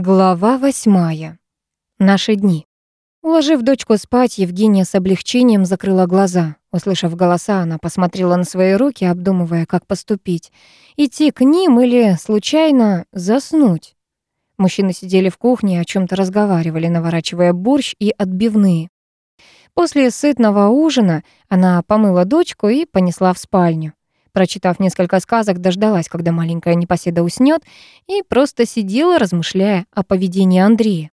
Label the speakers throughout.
Speaker 1: Глава восьмая. Наши дни. Уложив дочку спать, Евгения с облегчением закрыла глаза. Услышав голоса, она посмотрела на свои руки, обдумывая, как поступить. Идти к ним или, случайно, заснуть. Мужчины сидели в кухне о чем то разговаривали, наворачивая борщ и отбивные. После сытного ужина она помыла дочку и понесла в спальню. Прочитав несколько сказок, дождалась, когда маленькая непоседа уснет, и просто сидела, размышляя о поведении Андрея.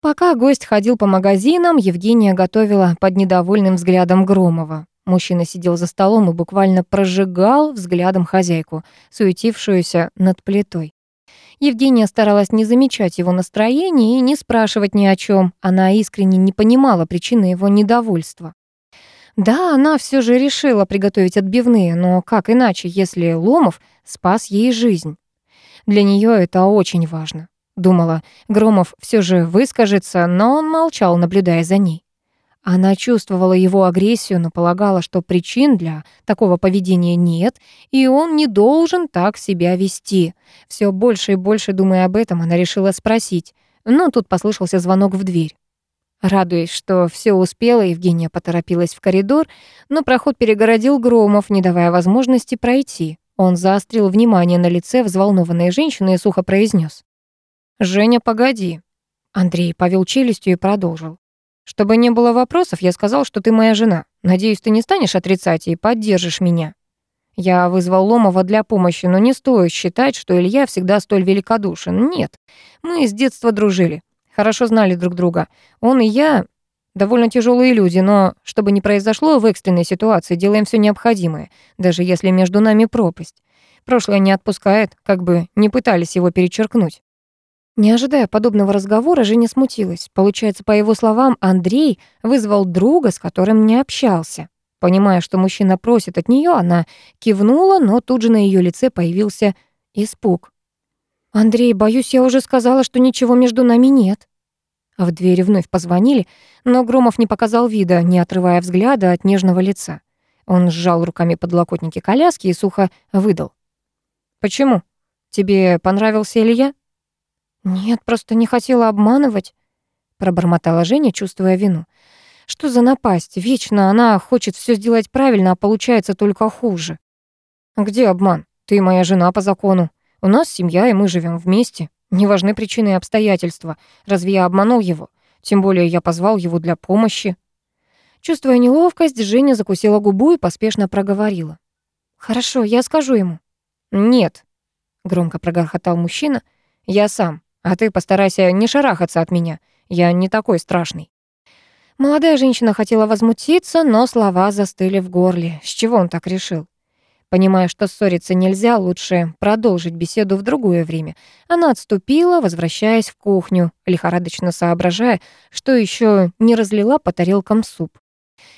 Speaker 1: Пока гость ходил по магазинам, Евгения готовила под недовольным взглядом Громова. Мужчина сидел за столом и буквально прожигал взглядом хозяйку, суетившуюся над плитой. Евгения старалась не замечать его настроение и не спрашивать ни о чем. Она искренне не понимала причины его недовольства. Да, она все же решила приготовить отбивные, но как иначе, если Ломов спас ей жизнь? Для нее это очень важно. Думала, Громов все же выскажется, но он молчал, наблюдая за ней. Она чувствовала его агрессию, но полагала, что причин для такого поведения нет, и он не должен так себя вести. Все больше и больше думая об этом, она решила спросить, но тут послышался звонок в дверь. Радуясь, что все успела, Евгения поторопилась в коридор, но проход перегородил Громов, не давая возможности пройти. Он заострил внимание на лице взволнованной женщины и сухо произнес: «Женя, погоди». Андрей повел челюстью и продолжил. «Чтобы не было вопросов, я сказал, что ты моя жена. Надеюсь, ты не станешь отрицать и поддержишь меня». Я вызвал Ломова для помощи, но не стоит считать, что Илья всегда столь великодушен. Нет, мы с детства дружили хорошо знали друг друга. Он и я довольно тяжелые люди, но чтобы не произошло в экстренной ситуации, делаем все необходимое, даже если между нами пропасть. Прошлое не отпускает, как бы не пытались его перечеркнуть. Не ожидая подобного разговора, Женя смутилась. Получается, по его словам, Андрей вызвал друга, с которым не общался. Понимая, что мужчина просит от нее, она кивнула, но тут же на ее лице появился испуг. «Андрей, боюсь, я уже сказала, что ничего между нами нет». В двери вновь позвонили, но Громов не показал вида, не отрывая взгляда от нежного лица. Он сжал руками подлокотники коляски и сухо выдал. «Почему? Тебе понравился Илья?» «Нет, просто не хотела обманывать», — пробормотала Женя, чувствуя вину. «Что за напасть? Вечно она хочет все сделать правильно, а получается только хуже». «Где обман? Ты моя жена по закону. У нас семья, и мы живем вместе. Не важны причины и обстоятельства. Разве я обманул его? Тем более я позвал его для помощи. Чувствуя неловкость, Женя закусила губу и поспешно проговорила. «Хорошо, я скажу ему». «Нет», — громко прогорхотал мужчина, — «я сам, а ты постарайся не шарахаться от меня. Я не такой страшный». Молодая женщина хотела возмутиться, но слова застыли в горле. С чего он так решил? Понимая, что ссориться нельзя, лучше продолжить беседу в другое время. Она отступила, возвращаясь в кухню, лихорадочно соображая, что еще не разлила по тарелкам суп.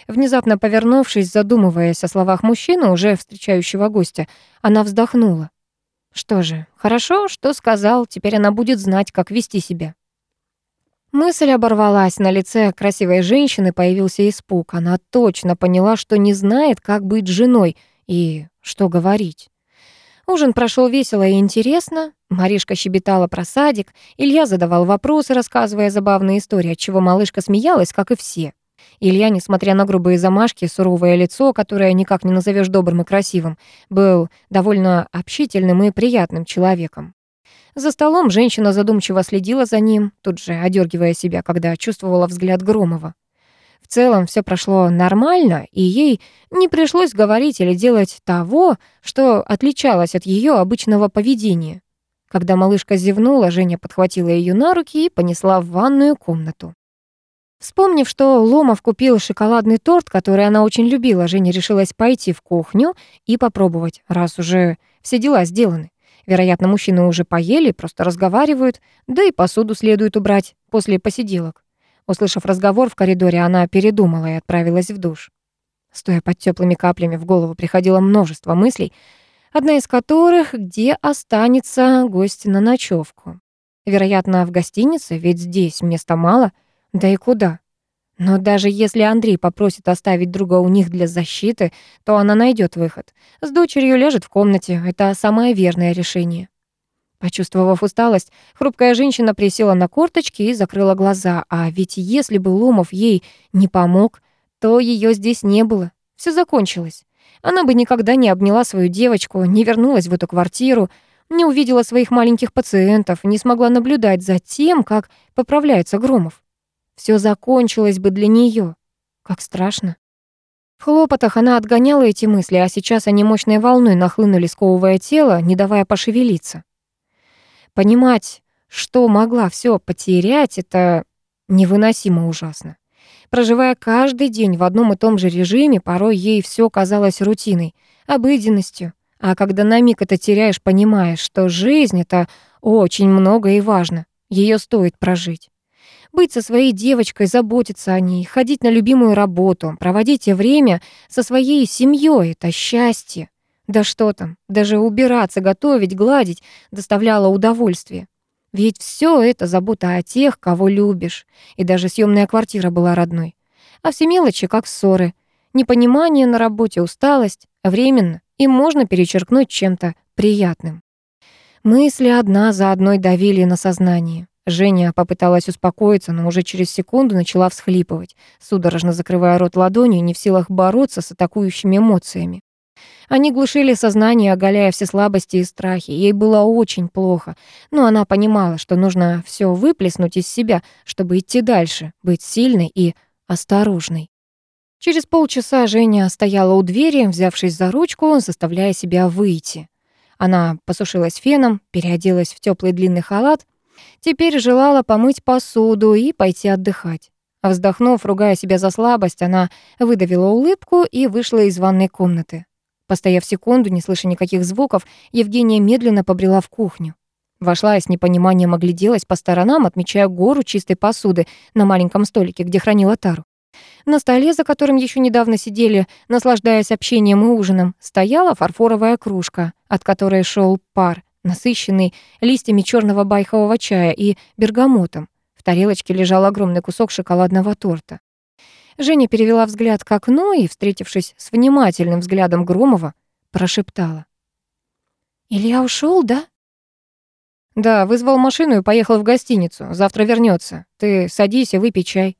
Speaker 1: Внезапно повернувшись, задумываясь о словах мужчины, уже встречающего гостя, она вздохнула. Что же, хорошо, что сказал, теперь она будет знать, как вести себя. Мысль оборвалась, на лице красивой женщины появился испуг. Она точно поняла, что не знает, как быть женой — и что говорить? Ужин прошел весело и интересно. Маришка щебетала про садик, Илья задавал вопросы, рассказывая забавные истории, от чего малышка смеялась, как и все. Илья, несмотря на грубые замашки, суровое лицо, которое никак не назовешь добрым и красивым, был довольно общительным и приятным человеком. За столом женщина задумчиво следила за ним, тут же одергивая себя, когда чувствовала взгляд Громова. В целом все прошло нормально, и ей не пришлось говорить или делать того, что отличалось от ее обычного поведения. Когда малышка зевнула, Женя подхватила ее на руки и понесла в ванную комнату. Вспомнив, что Ломов купил шоколадный торт, который она очень любила, Женя решилась пойти в кухню и попробовать, раз уже все дела сделаны. Вероятно, мужчины уже поели, просто разговаривают, да и посуду следует убрать после посиделок. Услышав разговор в коридоре, она передумала и отправилась в душ. Стоя под теплыми каплями, в голову приходило множество мыслей, одна из которых, где останется гость на ночевку. Вероятно, в гостинице, ведь здесь места мало, да и куда. Но даже если Андрей попросит оставить друга у них для защиты, то она найдет выход. С дочерью лежит в комнате, это самое верное решение. Почувствовав усталость, хрупкая женщина присела на корточки и закрыла глаза. А ведь если бы Ломов ей не помог, то ее здесь не было. Все закончилось. Она бы никогда не обняла свою девочку, не вернулась в эту квартиру, не увидела своих маленьких пациентов, не смогла наблюдать за тем, как поправляется Громов. Все закончилось бы для нее. Как страшно. В хлопотах она отгоняла эти мысли, а сейчас они мощной волной нахлынули, сковывая тело, не давая пошевелиться. Понимать, что могла все потерять, это невыносимо ужасно. Проживая каждый день в одном и том же режиме, порой ей все казалось рутиной, обыденностью. А когда на миг это теряешь, понимаешь, что жизнь — это очень много и важно. Ее стоит прожить. Быть со своей девочкой, заботиться о ней, ходить на любимую работу, проводить время со своей семьей — это счастье. Да что там, даже убираться, готовить, гладить доставляло удовольствие. Ведь все это забота о тех, кого любишь. И даже съемная квартира была родной. А все мелочи, как ссоры. Непонимание на работе, усталость. Временно. И можно перечеркнуть чем-то приятным. Мысли одна за одной давили на сознание. Женя попыталась успокоиться, но уже через секунду начала всхлипывать, судорожно закрывая рот ладонью, не в силах бороться с атакующими эмоциями. Они глушили сознание, оголяя все слабости и страхи. Ей было очень плохо, но она понимала, что нужно все выплеснуть из себя, чтобы идти дальше, быть сильной и осторожной. Через полчаса Женя стояла у двери, взявшись за ручку, заставляя себя выйти. Она посушилась феном, переоделась в теплый длинный халат, теперь желала помыть посуду и пойти отдыхать. Вздохнув, ругая себя за слабость, она выдавила улыбку и вышла из ванной комнаты. Постояв секунду, не слыша никаких звуков, Евгения медленно побрела в кухню. Вошла и с непониманием огляделась по сторонам, отмечая гору чистой посуды на маленьком столике, где хранила тару. На столе, за которым еще недавно сидели, наслаждаясь общением и ужином, стояла фарфоровая кружка, от которой шел пар, насыщенный листьями черного байхового чая и бергамотом. В тарелочке лежал огромный кусок шоколадного торта. Женя перевела взгляд к окну и, встретившись с внимательным взглядом Громова, прошептала. «Илья ушел, да?» «Да, вызвал машину и поехал в гостиницу. Завтра вернется. Ты садись и выпей чай».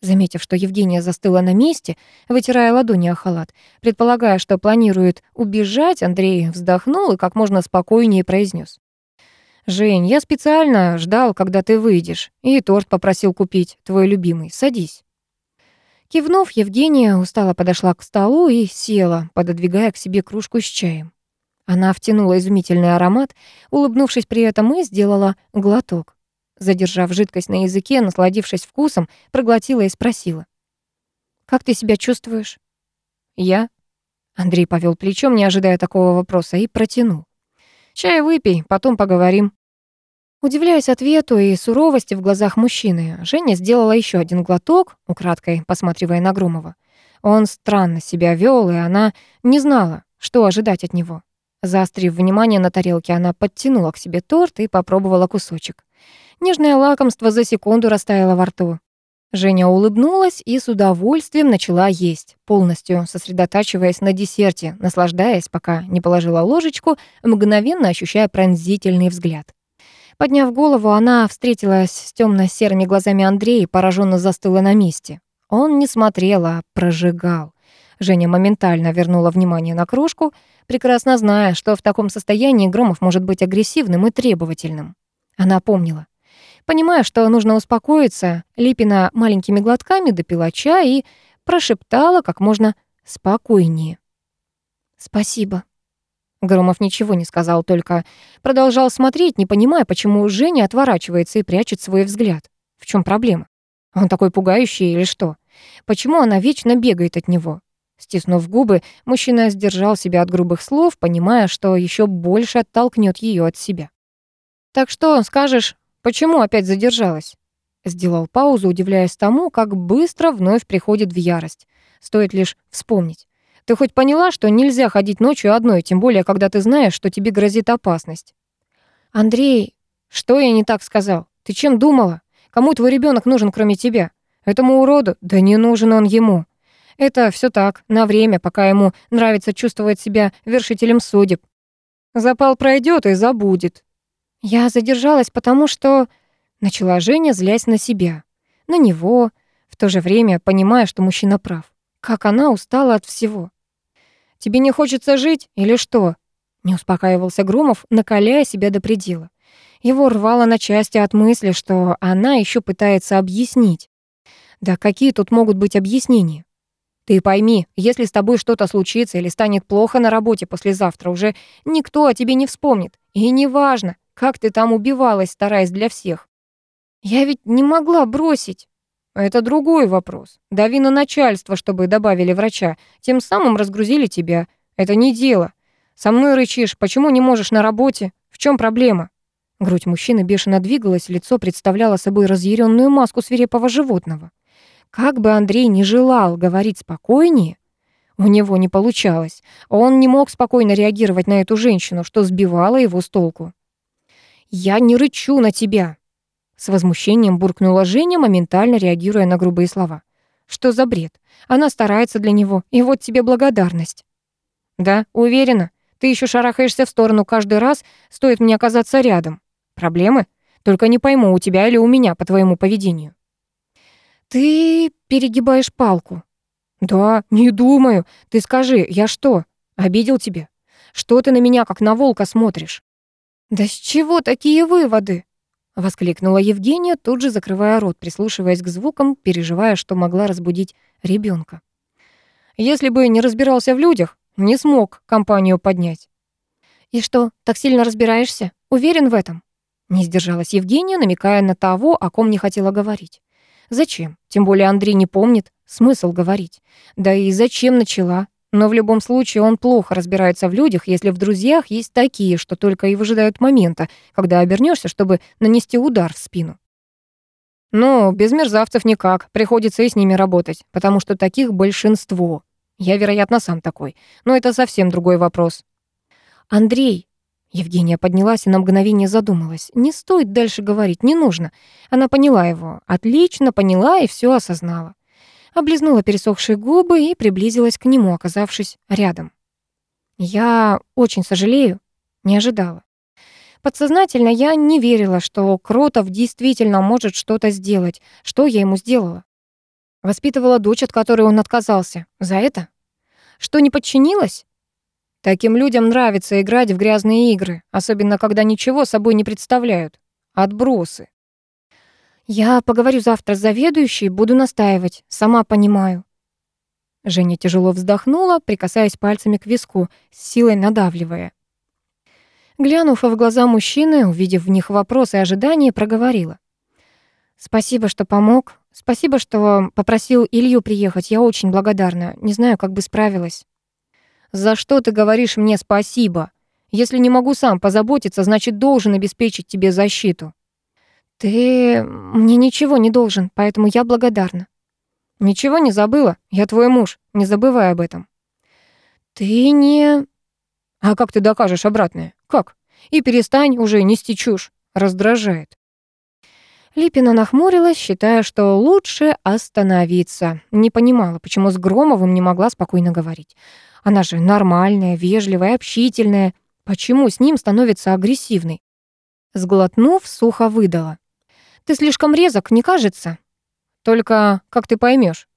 Speaker 1: Заметив, что Евгения застыла на месте, вытирая ладони о халат, предполагая, что планирует убежать, Андрей вздохнул и как можно спокойнее произнес: «Жень, я специально ждал, когда ты выйдешь, и торт попросил купить, твой любимый. Садись». Кивнув, Евгения устало подошла к столу и села, пододвигая к себе кружку с чаем. Она втянула изумительный аромат, улыбнувшись при этом, и сделала глоток. Задержав жидкость на языке, насладившись вкусом, проглотила и спросила. «Как ты себя чувствуешь?» «Я?» Андрей повел плечом, не ожидая такого вопроса, и протянул. «Чай выпей, потом поговорим». Удивляясь ответу и суровости в глазах мужчины, Женя сделала еще один глоток, украдкой посматривая на Громова. Он странно себя вел, и она не знала, что ожидать от него. Заострив внимание на тарелке, она подтянула к себе торт и попробовала кусочек. Нежное лакомство за секунду растаяло во рту. Женя улыбнулась и с удовольствием начала есть, полностью сосредотачиваясь на десерте, наслаждаясь, пока не положила ложечку, мгновенно ощущая пронзительный взгляд. Подняв голову, она встретилась с темно-серыми глазами Андрея и пораженно застыла на месте. Он не смотрел, а прожигал. Женя моментально вернула внимание на кружку, прекрасно зная, что в таком состоянии Громов может быть агрессивным и требовательным. Она помнила. Понимая, что нужно успокоиться, Липина маленькими глотками допила чай и прошептала как можно спокойнее. «Спасибо». Громов ничего не сказал, только продолжал смотреть, не понимая, почему Женя отворачивается и прячет свой взгляд. В чем проблема? Он такой пугающий или что? Почему она вечно бегает от него? Стиснув губы, мужчина сдержал себя от грубых слов, понимая, что еще больше оттолкнет ее от себя. «Так что, скажешь, почему опять задержалась?» Сделал паузу, удивляясь тому, как быстро вновь приходит в ярость. Стоит лишь вспомнить. Ты хоть поняла, что нельзя ходить ночью одной, тем более, когда ты знаешь, что тебе грозит опасность? Андрей, что я не так сказал? Ты чем думала? Кому твой ребенок нужен, кроме тебя? Этому уроду? Да не нужен он ему. Это все так, на время, пока ему нравится чувствовать себя вершителем судеб. Запал пройдет и забудет. Я задержалась, потому что... Начала Женя, злясь на себя. На него, в то же время понимая, что мужчина прав. Как она устала от всего. «Тебе не хочется жить или что?» Не успокаивался Громов, накаляя себя до предела. Его рвало на части от мысли, что она еще пытается объяснить. Да какие тут могут быть объяснения? Ты пойми, если с тобой что-то случится или станет плохо на работе послезавтра, уже никто о тебе не вспомнит. И неважно, как ты там убивалась, стараясь для всех. Я ведь не могла бросить. Это другой вопрос. Дави на начальство, чтобы добавили врача. Тем самым разгрузили тебя. Это не дело. Со мной рычишь. Почему не можешь на работе? В чем проблема? Грудь мужчины бешено двигалась, лицо представляло собой разъяренную маску свирепого животного. Как бы Андрей не желал говорить спокойнее, у него не получалось. Он не мог спокойно реагировать на эту женщину, что сбивало его с толку. «Я не рычу на тебя!» С возмущением буркнула Женя, моментально реагируя на грубые слова. «Что за бред? Она старается для него, и вот тебе благодарность». «Да, уверена. Ты еще шарахаешься в сторону каждый раз, стоит мне оказаться рядом. Проблемы? Только не пойму, у тебя или у меня по твоему поведению». «Ты перегибаешь палку». «Да, не думаю. Ты скажи, я что, обидел тебя? Что ты на меня как на волка смотришь?» «Да с чего такие выводы?» Воскликнула Евгения, тут же закрывая рот, прислушиваясь к звукам, переживая, что могла разбудить ребенка. «Если бы не разбирался в людях, не смог компанию поднять». «И что, так сильно разбираешься? Уверен в этом?» Не сдержалась Евгения, намекая на того, о ком не хотела говорить. Зачем? Тем более Андрей не помнит. Смысл говорить. Да и зачем начала? Но в любом случае он плохо разбирается в людях, если в друзьях есть такие, что только и выжидают момента, когда обернешься, чтобы нанести удар в спину. Ну, без мерзавцев никак, приходится и с ними работать, потому что таких большинство. Я, вероятно, сам такой, но это совсем другой вопрос. Андрей, Евгения поднялась и на мгновение задумалась. Не стоит дальше говорить, не нужно. Она поняла его, отлично поняла и все осознала. Облизнула пересохшие губы и приблизилась к нему, оказавшись рядом. Я очень сожалею, не ожидала. Подсознательно я не верила, что Кротов действительно может что-то сделать. Что я ему сделала? Воспитывала дочь, от которой он отказался. За это? Что не подчинилась? Таким людям нравится играть в грязные игры, особенно когда ничего собой не представляют. Отбросы. Я поговорю завтра с заведующей, буду настаивать, сама понимаю. Женя тяжело вздохнула, прикасаясь пальцами к виску, с силой надавливая. Глянув в глаза мужчины, увидев в них вопрос и ожидание, проговорила. «Спасибо, что помог. Спасибо, что попросил Илью приехать. Я очень благодарна. Не знаю, как бы справилась». За что ты говоришь мне спасибо? Если не могу сам позаботиться, значит, должен обеспечить тебе защиту. Ты мне ничего не должен, поэтому я благодарна. Ничего не забыла? Я твой муж, не забывай об этом. Ты не... А как ты докажешь обратное? Как? И перестань уже нести чушь. Раздражает. Липина нахмурилась, считая, что лучше остановиться. Не понимала, почему с Громовым не могла спокойно говорить. Она же нормальная, вежливая, общительная. Почему с ним становится агрессивной? Сглотнув, сухо выдала. «Ты слишком резок, не кажется?» «Только как ты поймешь?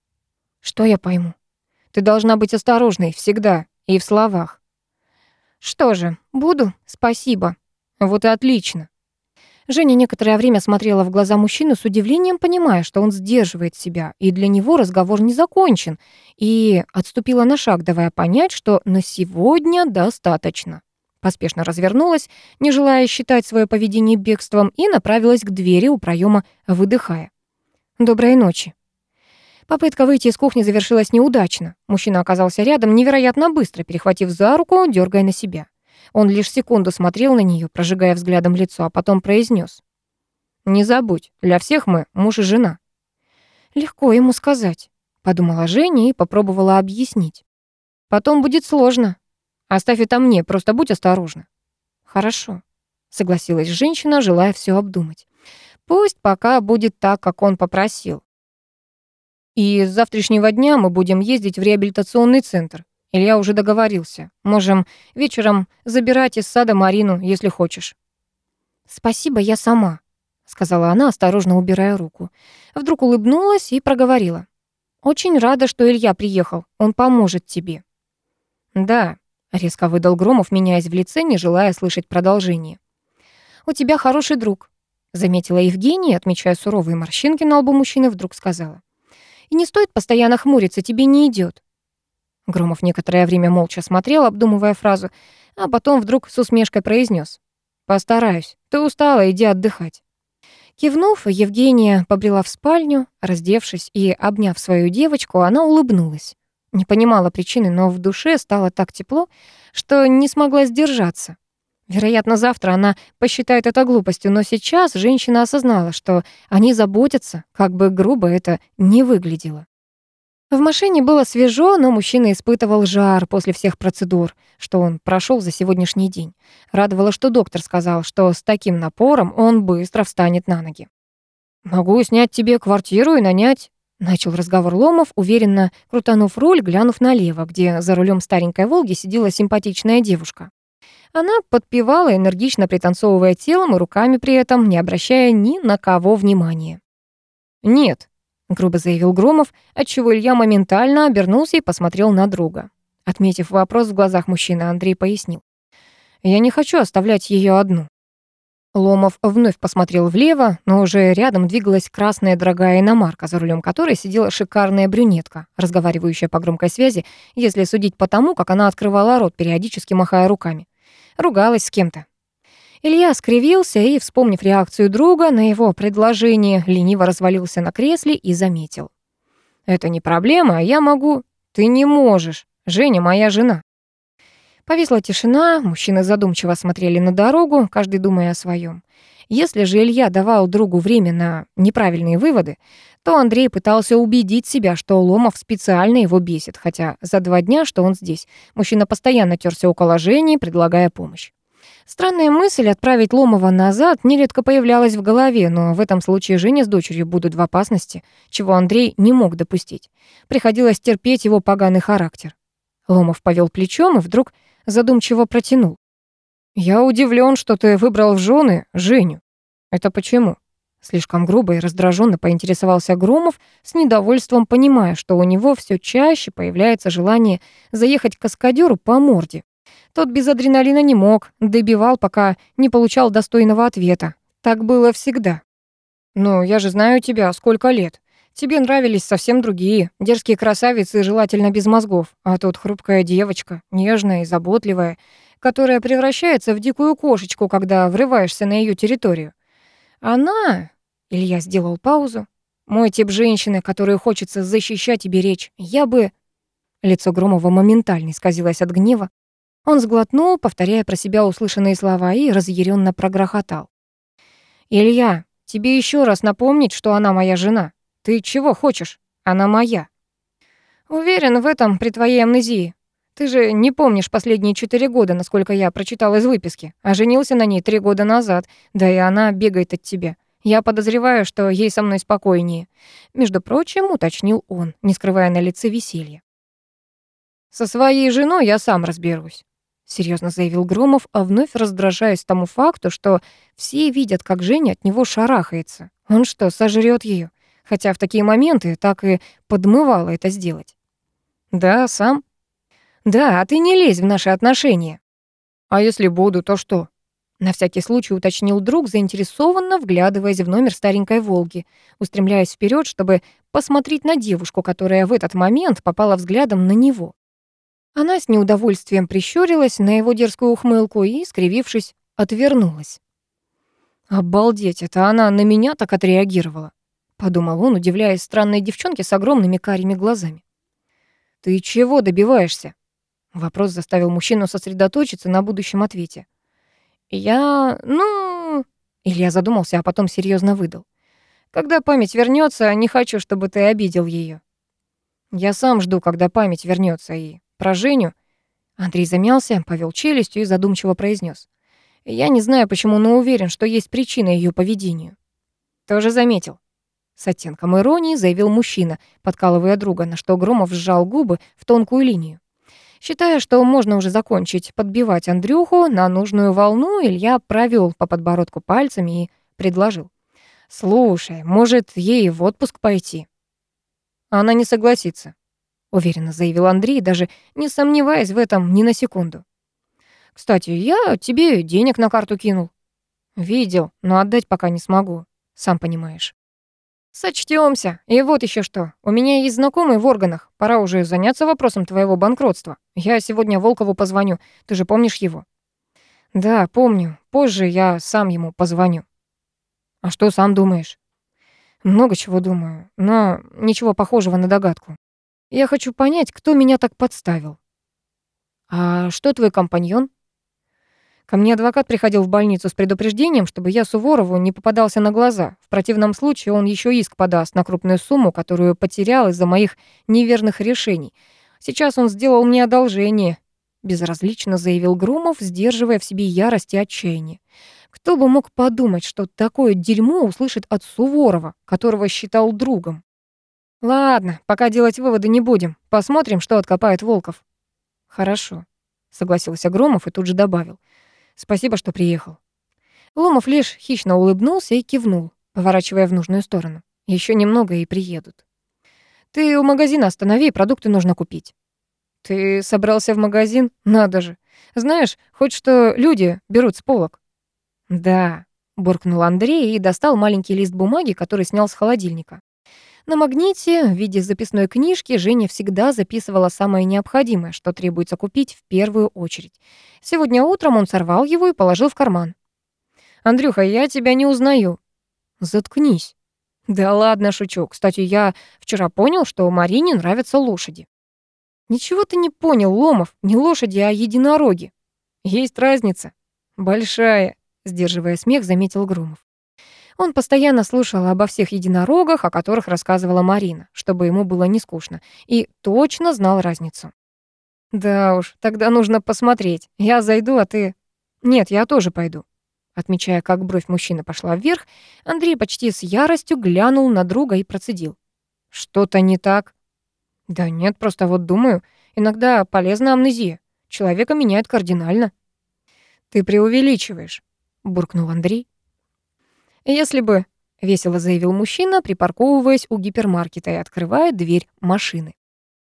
Speaker 1: «Что я пойму?» «Ты должна быть осторожной всегда и в словах». «Что же, буду, спасибо». «Вот и отлично. Женя некоторое время смотрела в глаза мужчины с удивлением, понимая, что он сдерживает себя, и для него разговор не закончен, и отступила на шаг, давая понять, что на сегодня достаточно. Поспешно развернулась, не желая считать свое поведение бегством, и направилась к двери у проема, выдыхая. «Доброй ночи». Попытка выйти из кухни завершилась неудачно. Мужчина оказался рядом невероятно быстро, перехватив за руку, дергая на себя. Он лишь секунду смотрел на нее, прожигая взглядом лицо, а потом произнес: «Не забудь, для всех мы муж и жена». «Легко ему сказать», — подумала Женя и попробовала объяснить. «Потом будет сложно. Оставь это мне, просто будь осторожна». «Хорошо», — согласилась женщина, желая все обдумать. «Пусть пока будет так, как он попросил. И с завтрашнего дня мы будем ездить в реабилитационный центр. Илья уже договорился. Можем вечером забирать из сада Марину, если хочешь. «Спасибо, я сама», — сказала она, осторожно убирая руку. Вдруг улыбнулась и проговорила. «Очень рада, что Илья приехал. Он поможет тебе». «Да», — резко выдал Громов, меняясь в лице, не желая слышать продолжение. «У тебя хороший друг», — заметила Евгения, отмечая суровые морщинки на лбу мужчины, вдруг сказала. «И не стоит постоянно хмуриться, тебе не идет. Громов некоторое время молча смотрел, обдумывая фразу, а потом вдруг с усмешкой произнес: «Постараюсь. Ты устала, иди отдыхать». Кивнув, Евгения побрела в спальню, раздевшись и обняв свою девочку, она улыбнулась. Не понимала причины, но в душе стало так тепло, что не смогла сдержаться. Вероятно, завтра она посчитает это глупостью, но сейчас женщина осознала, что они заботятся, как бы грубо это ни выглядело. В машине было свежо, но мужчина испытывал жар после всех процедур, что он прошел за сегодняшний день. Радовало, что доктор сказал, что с таким напором он быстро встанет на ноги. «Могу снять тебе квартиру и нанять...» Начал разговор Ломов, уверенно крутанув руль, глянув налево, где за рулем старенькой «Волги» сидела симпатичная девушка. Она подпевала, энергично пританцовывая телом и руками при этом, не обращая ни на кого внимания. «Нет», грубо заявил Громов, отчего Илья моментально обернулся и посмотрел на друга. Отметив вопрос в глазах мужчины, Андрей пояснил. «Я не хочу оставлять ее одну». Ломов вновь посмотрел влево, но уже рядом двигалась красная дорогая иномарка, за рулем которой сидела шикарная брюнетка, разговаривающая по громкой связи, если судить по тому, как она открывала рот, периодически махая руками. Ругалась с кем-то. Илья скривился и, вспомнив реакцию друга на его предложение, лениво развалился на кресле и заметил. «Это не проблема, я могу...» «Ты не можешь. Женя моя жена». Повисла тишина, мужчины задумчиво смотрели на дорогу, каждый думая о своем. Если же Илья давал другу время на неправильные выводы, то Андрей пытался убедить себя, что Ломов специально его бесит, хотя за два дня, что он здесь, мужчина постоянно терся около Жени, предлагая помощь. Странная мысль отправить Ломова назад нередко появлялась в голове, но в этом случае Женя с дочерью будут в опасности, чего Андрей не мог допустить. Приходилось терпеть его поганый характер. Ломов повел плечом и вдруг задумчиво протянул. «Я удивлен, что ты выбрал в жены Женю. Это почему?» Слишком грубо и раздраженно поинтересовался Громов, с недовольством понимая, что у него все чаще появляется желание заехать к каскадеру по морде. Тот без адреналина не мог, добивал, пока не получал достойного ответа. Так было всегда. «Ну, я же знаю тебя, сколько лет. Тебе нравились совсем другие, дерзкие красавицы, желательно без мозгов. А тут хрупкая девочка, нежная и заботливая, которая превращается в дикую кошечку, когда врываешься на ее территорию. Она...» Илья сделал паузу. «Мой тип женщины, которую хочется защищать и беречь. Я бы...» Лицо Громова моментально исказилось от гнева. Он сглотнул, повторяя про себя услышанные слова, и разъяренно прогрохотал. «Илья, тебе еще раз напомнить, что она моя жена. Ты чего хочешь? Она моя». «Уверен в этом при твоей амнезии. Ты же не помнишь последние четыре года, насколько я прочитал из выписки, а женился на ней три года назад, да и она бегает от тебя. Я подозреваю, что ей со мной спокойнее». Между прочим, уточнил он, не скрывая на лице веселья. «Со своей женой я сам разберусь серьезно заявил Громов, а вновь раздражаясь тому факту, что все видят, как Женя от него шарахается. Он что, сожрет ее? Хотя в такие моменты так и подмывало это сделать. Да, сам. Да, а ты не лезь в наши отношения. А если буду, то что? На всякий случай уточнил друг, заинтересованно вглядываясь в номер старенькой «Волги», устремляясь вперед, чтобы посмотреть на девушку, которая в этот момент попала взглядом на него. Она с неудовольствием прищурилась на его дерзкую ухмылку и, скривившись, отвернулась. «Обалдеть, это она на меня так отреагировала», — подумал он, удивляясь странной девчонке с огромными карими глазами. «Ты чего добиваешься?» Вопрос заставил мужчину сосредоточиться на будущем ответе. «Я... ну...» Илья задумался, а потом серьезно выдал. «Когда память вернется, не хочу, чтобы ты обидел ее. «Я сам жду, когда память вернется и про Женю?» Андрей замялся, повел челюстью и задумчиво произнес: «Я не знаю почему, но уверен, что есть причина ее поведению». «Тоже заметил». С оттенком иронии заявил мужчина, подкалывая друга, на что Громов сжал губы в тонкую линию. Считая, что можно уже закончить подбивать Андрюху на нужную волну, Илья провел по подбородку пальцами и предложил. «Слушай, может, ей в отпуск пойти?» Она не согласится, уверенно заявил Андрей, даже не сомневаясь в этом ни на секунду. Кстати, я тебе денег на карту кинул. Видел, но отдать пока не смогу, сам понимаешь. Сочтёмся. И вот еще что. У меня есть знакомый в органах. Пора уже заняться вопросом твоего банкротства. Я сегодня Волкову позвоню. Ты же помнишь его? Да, помню. Позже я сам ему позвоню. А что сам думаешь? Много чего думаю, но ничего похожего на догадку. Я хочу понять, кто меня так подставил. А что твой компаньон? Ко мне адвокат приходил в больницу с предупреждением, чтобы я Суворову не попадался на глаза. В противном случае он еще иск подаст на крупную сумму, которую потерял из-за моих неверных решений. Сейчас он сделал мне одолжение, безразлично заявил Грумов, сдерживая в себе ярость и отчаяние. Кто бы мог подумать, что такое дерьмо услышит от Суворова, которого считал другом? Ладно, пока делать выводы не будем. Посмотрим, что откопает Волков. Хорошо, согласился Громов и тут же добавил. Спасибо, что приехал. Ломов лишь хищно улыбнулся и кивнул, поворачивая в нужную сторону. Еще немного и приедут. Ты у магазина останови, продукты нужно купить. Ты собрался в магазин? Надо же. Знаешь, хоть что люди берут с полок. Да, буркнул Андрей и достал маленький лист бумаги, который снял с холодильника. На магните в виде записной книжки Женя всегда записывала самое необходимое, что требуется купить в первую очередь. Сегодня утром он сорвал его и положил в карман. «Андрюха, я тебя не узнаю». «Заткнись». «Да ладно, шучу. Кстати, я вчера понял, что Марине нравятся лошади». «Ничего ты не понял, Ломов. Не лошади, а единороги». «Есть разница». «Большая», — сдерживая смех, заметил Грумов. Он постоянно слушал обо всех единорогах, о которых рассказывала Марина, чтобы ему было не скучно, и точно знал разницу. «Да уж, тогда нужно посмотреть. Я зайду, а ты...» «Нет, я тоже пойду». Отмечая, как бровь мужчины пошла вверх, Андрей почти с яростью глянул на друга и процедил. «Что-то не так?» «Да нет, просто вот думаю, иногда полезна амнезия. Человека меняет кардинально». «Ты преувеличиваешь», — буркнул Андрей. «Если бы», — весело заявил мужчина, припарковываясь у гипермаркета и открывая дверь машины.